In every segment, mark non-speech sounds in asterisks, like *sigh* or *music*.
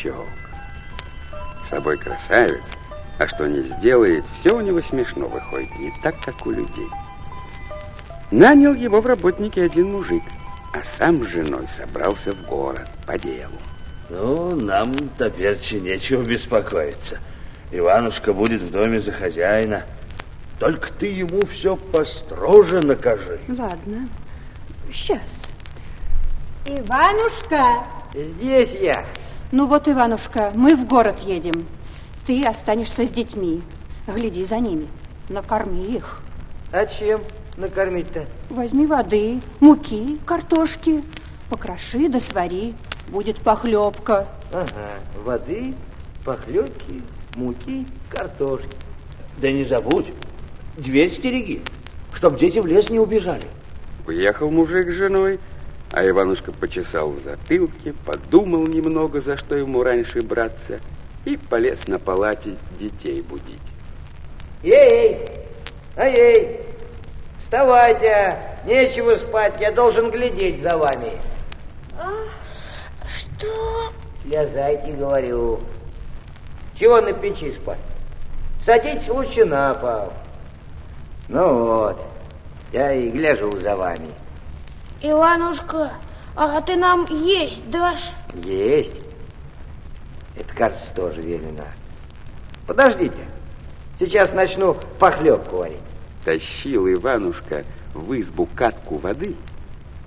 Иванушка-дурачок. С собой красавец, а что не сделает, все у него смешно выходит, не так, как у людей. Нанял его в работники один мужик, а сам с женой собрался в город по делу. Ну, нам теперь нечего беспокоиться. Иванушка будет в доме за хозяина. Только ты ему все построже накажи. Ладно, сейчас. Иванушка! Здесь я. Ну вот, Иванушка, мы в город едем. Ты останешься с детьми. Гляди за ними. Накорми их. А чем накормить-то? Возьми воды, муки, картошки. Покроши да свари. Будет похлебка. Ага, воды, похлебки, муки, картошки. Да не забудь, дверь стереги, чтоб дети в лес не убежали. Уехал мужик с женой, а Иванушка почесал в затылке, подумал немного, за что ему раньше браться, и полез на палате детей будить. Ей, эй, вставайте, нечего спать, я должен глядеть за вами. А, что? Слезайте, говорю. Чего на печи спать? Садитесь лучше на пол. Ну вот, я и гляжу за вами. Иванушка, а ты нам есть дашь? Есть. Это, кажется, тоже велено. Подождите. Сейчас начну похлебку варить. Тащил Иванушка в избу катку воды,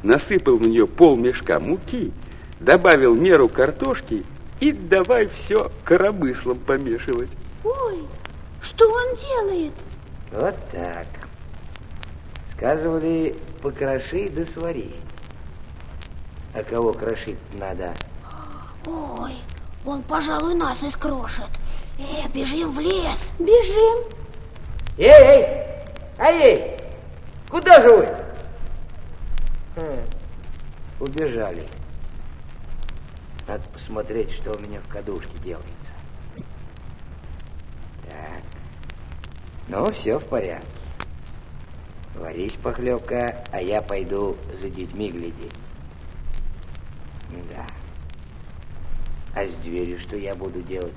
насыпал в нее пол мешка муки, добавил меру картошки и давай все коромыслом помешивать. Ой, что он делает? Вот так. Сказывали, покроши да свари. А кого крошить надо? Ой, он, пожалуй, нас искрошит. Э, бежим в лес. Бежим. Эй, эй, эй, эй, куда же вы? Хм, убежали. Надо посмотреть, что у меня в кадушке делается. Так. Ну, все в порядке. Варись, похлебка, а я пойду за детьми глядеть. Да. А с дверью что я буду делать?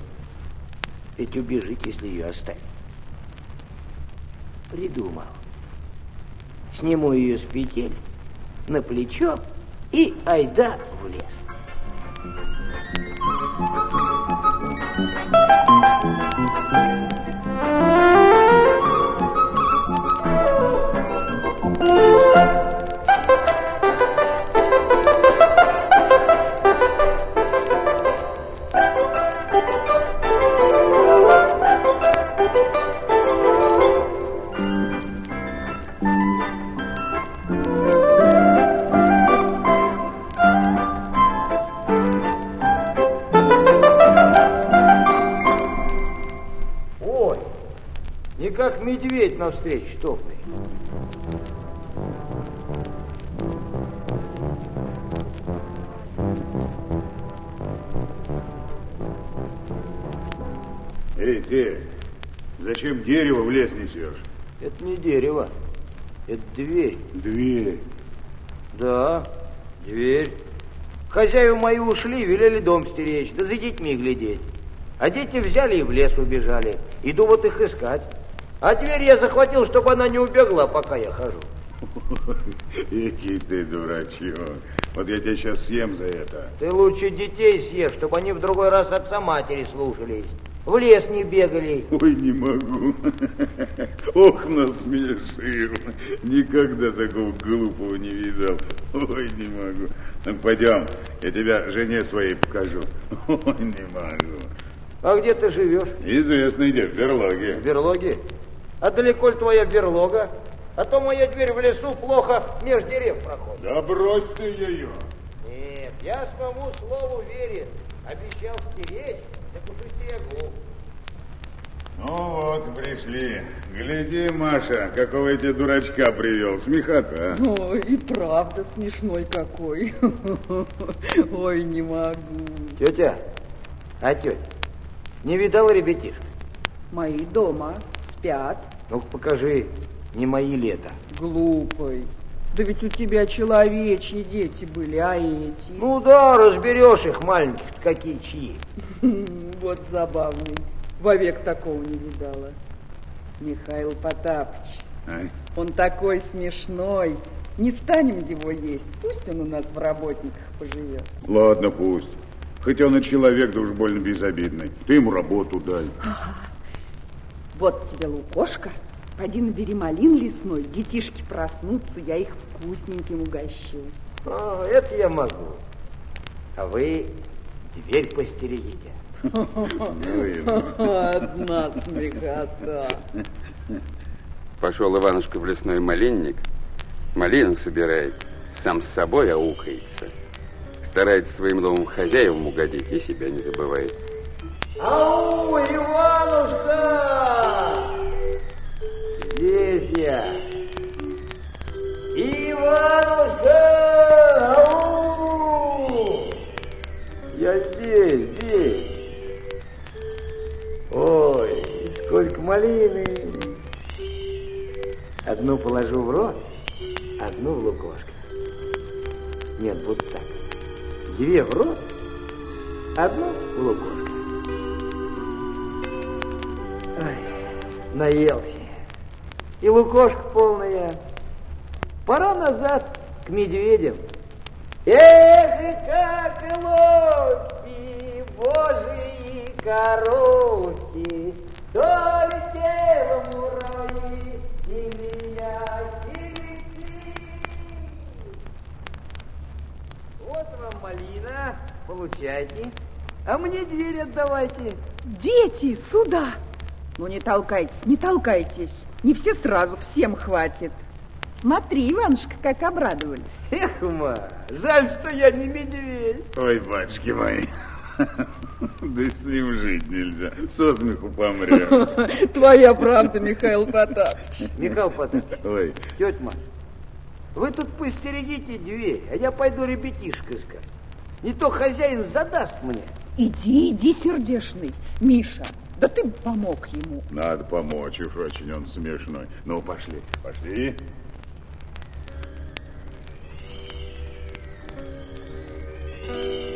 Ведь убежит, если ее оставить. Придумал. Сниму ее с петель на плечо и айда в лес. Медведь навстречу топает. Эй, ты, зачем дерево в лес несешь? Это не дерево, это дверь. Дверь. Да, дверь. Хозяева мои ушли, велели дом стеречь, да за детьми глядеть. А дети взяли и в лес убежали. Иду вот их искать. А дверь я захватил, чтобы она не убегла, пока я хожу. *laughs* Який ты дурачок. Вот я тебя сейчас съем за это. Ты лучше детей съешь, чтобы они в другой раз отца матери слушались. В лес не бегали. Ой, не могу. *laughs* Ох, насмешил. Никогда такого глупого не видал. Ой, не могу. Ну, пойдем, я тебя жене своей покажу. *laughs* Ой, не могу. А где ты живешь? Известно где, в берлоге. В берлоге? А далеко ли твоя берлога? А то моя дверь в лесу плохо меж дерев проходит. Да брось ты ее. Нет, я своему слову верен. Обещал стеречь, так уж и стерегу. Ну вот, пришли. Гляди, Маша, какого я тебе дурачка привел. Смехота. Ой, и правда смешной какой. *laughs* Ой, не могу. Тетя, а тетя, не видала ребятишек? Мои дома спят. ну покажи, не мои лето. Глупый. Да ведь у тебя человечьи дети были, а эти? Ну да, разберешь их маленьких, какие чьи. *laughs* Вот забавный. Вовек такого не видала. Михаил Потапыч. Ай. Он такой смешной. Не станем его есть. Пусть он у нас в работниках поживет. Ладно, пусть. Хоть он и человек, да уж больно безобидный. Ты ему работу дай. Вот тебе лукошка. Пойди набери малин лесной. Детишки проснутся, я их вкусненьким угощу. А, это я могу. А вы дверь постерегите. Одна смехота. Пошел Иванушка в лесной малинник, малину собирает, сам с собой аукается. Старается своим новым хозяевам угодить и себя не забывает. Ау, Иванушка! Здесь я. Иванушка! Ау! Я здесь, здесь. Ой, сколько малины. Одну положу в рот, одну в лукошко. Нет, вот так. Две в рот, одну в лукошко. Ой, наелся. И лукошка полная. Пора назад к медведям. Эх, и как ловки, божьи коровки, то летела муравьи и меня Вот вам малина, получайте. А мне дверь отдавайте. Дети, сюда! Ну не толкайтесь, не толкайтесь. Не все сразу, всем хватит. Смотри, Иванушка, как обрадовались. Эх, ма, жаль, что я не медведь. Ой, батюшки мои. *laughs* Да с ним жить нельзя. Со смеху помрем. *laughs* Твоя правда, Михаил Потапыч. Михаил Потапович, Ой, тетя Маша, вы тут постерегите дверь, а я пойду ребятишек искать. Не то хозяин задаст мне. Иди, иди, сердешный. Миша, да ты помог ему. надо помочь, уж очень он смешной. Ну, пошли, пошли.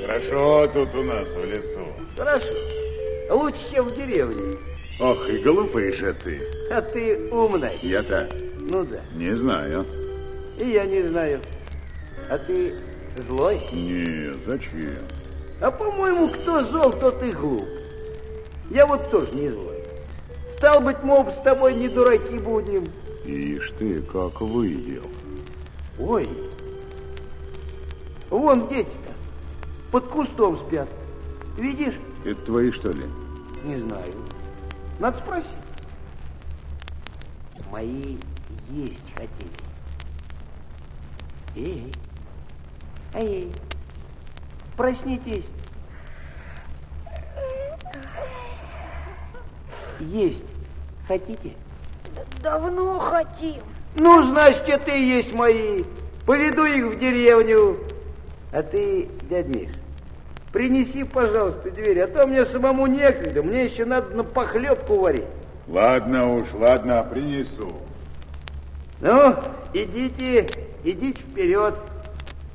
Хорошо тут у нас в лесу. Хорошо. Лучше, чем в деревне. Ох, и глупый же ты. А ты умный. Я-то Ну да. не знаю. И я не знаю. А ты злой? Нет, зачем? А по-моему, кто зол, тот и глуп. Я вот тоже не злой. Стал быть, оба с тобой не дураки будем. Ишь ты, как выдел. Ой, вон дети-то под кустом спят. Видишь? Это твои, что ли? Не знаю. Надо спросить. Мои есть хотели. Эй, эй, проснитесь. Есть хотите? Давно хотим. Ну, значит, это и есть мои. Поведу их в деревню. А ты, дядь Миш, принеси, пожалуйста, дверь, а то мне самому некогда. Мне еще надо на похлебку варить. Ладно уж, ладно, принесу. Ну, идите, идите вперед.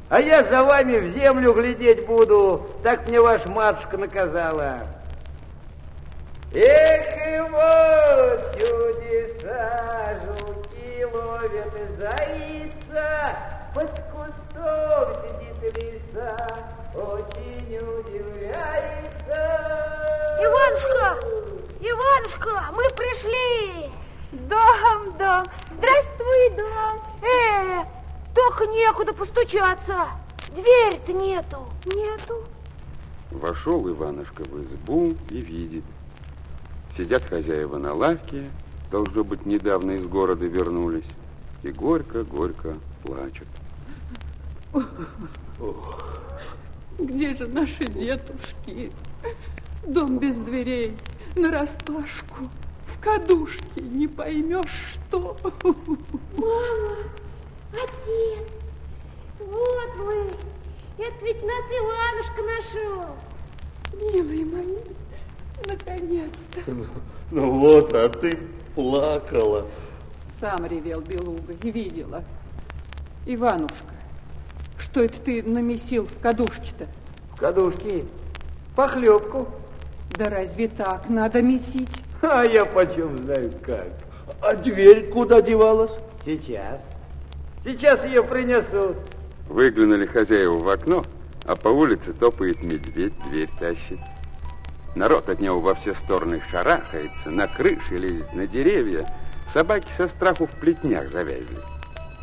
А я за вами в землю глядеть буду. Так мне ваша матушка наказала. Эх, и вот чудеса, жуки ловят зайца, под кустом сидит лиса, очень удивляется. Иванушка! Иванушка, мы пришли! Дом, дом, здравствуй, дом. Э, только некуда постучаться. Дверь-то нету. Нету. Вошел Иванушка в избу и видит. Сидят хозяева на лавке, должно быть, недавно из города вернулись, и горько-горько плачут. Где же наши дедушки? Дом без дверей, нараспашку, в кадушке, не поймешь что. Мама, отец, вот вы. Это ведь нас Иванушка нашел. Милые мои, наконец-то. Ну вот, а ты плакала. Сам ревел Белуга и видела. Иванушка, что это ты намесил в кадушке-то? В кадушке похлебку. Да разве так надо месить? А я почем знаю как. А дверь куда девалась? Сейчас. Сейчас ее принесут. Выглянули хозяева в окно, а по улице топает медведь, дверь тащит. Народ от него во все стороны шарахается, на крыши лезет, на деревья. Собаки со страху в плетнях завязли.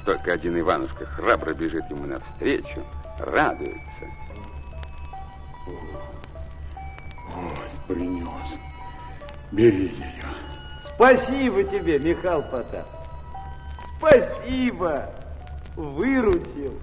Только один Иванушка храбро бежит ему навстречу, радуется. Вот, принес. Бери ее. Спасибо тебе, Михаил Потап. Спасибо. Выручил.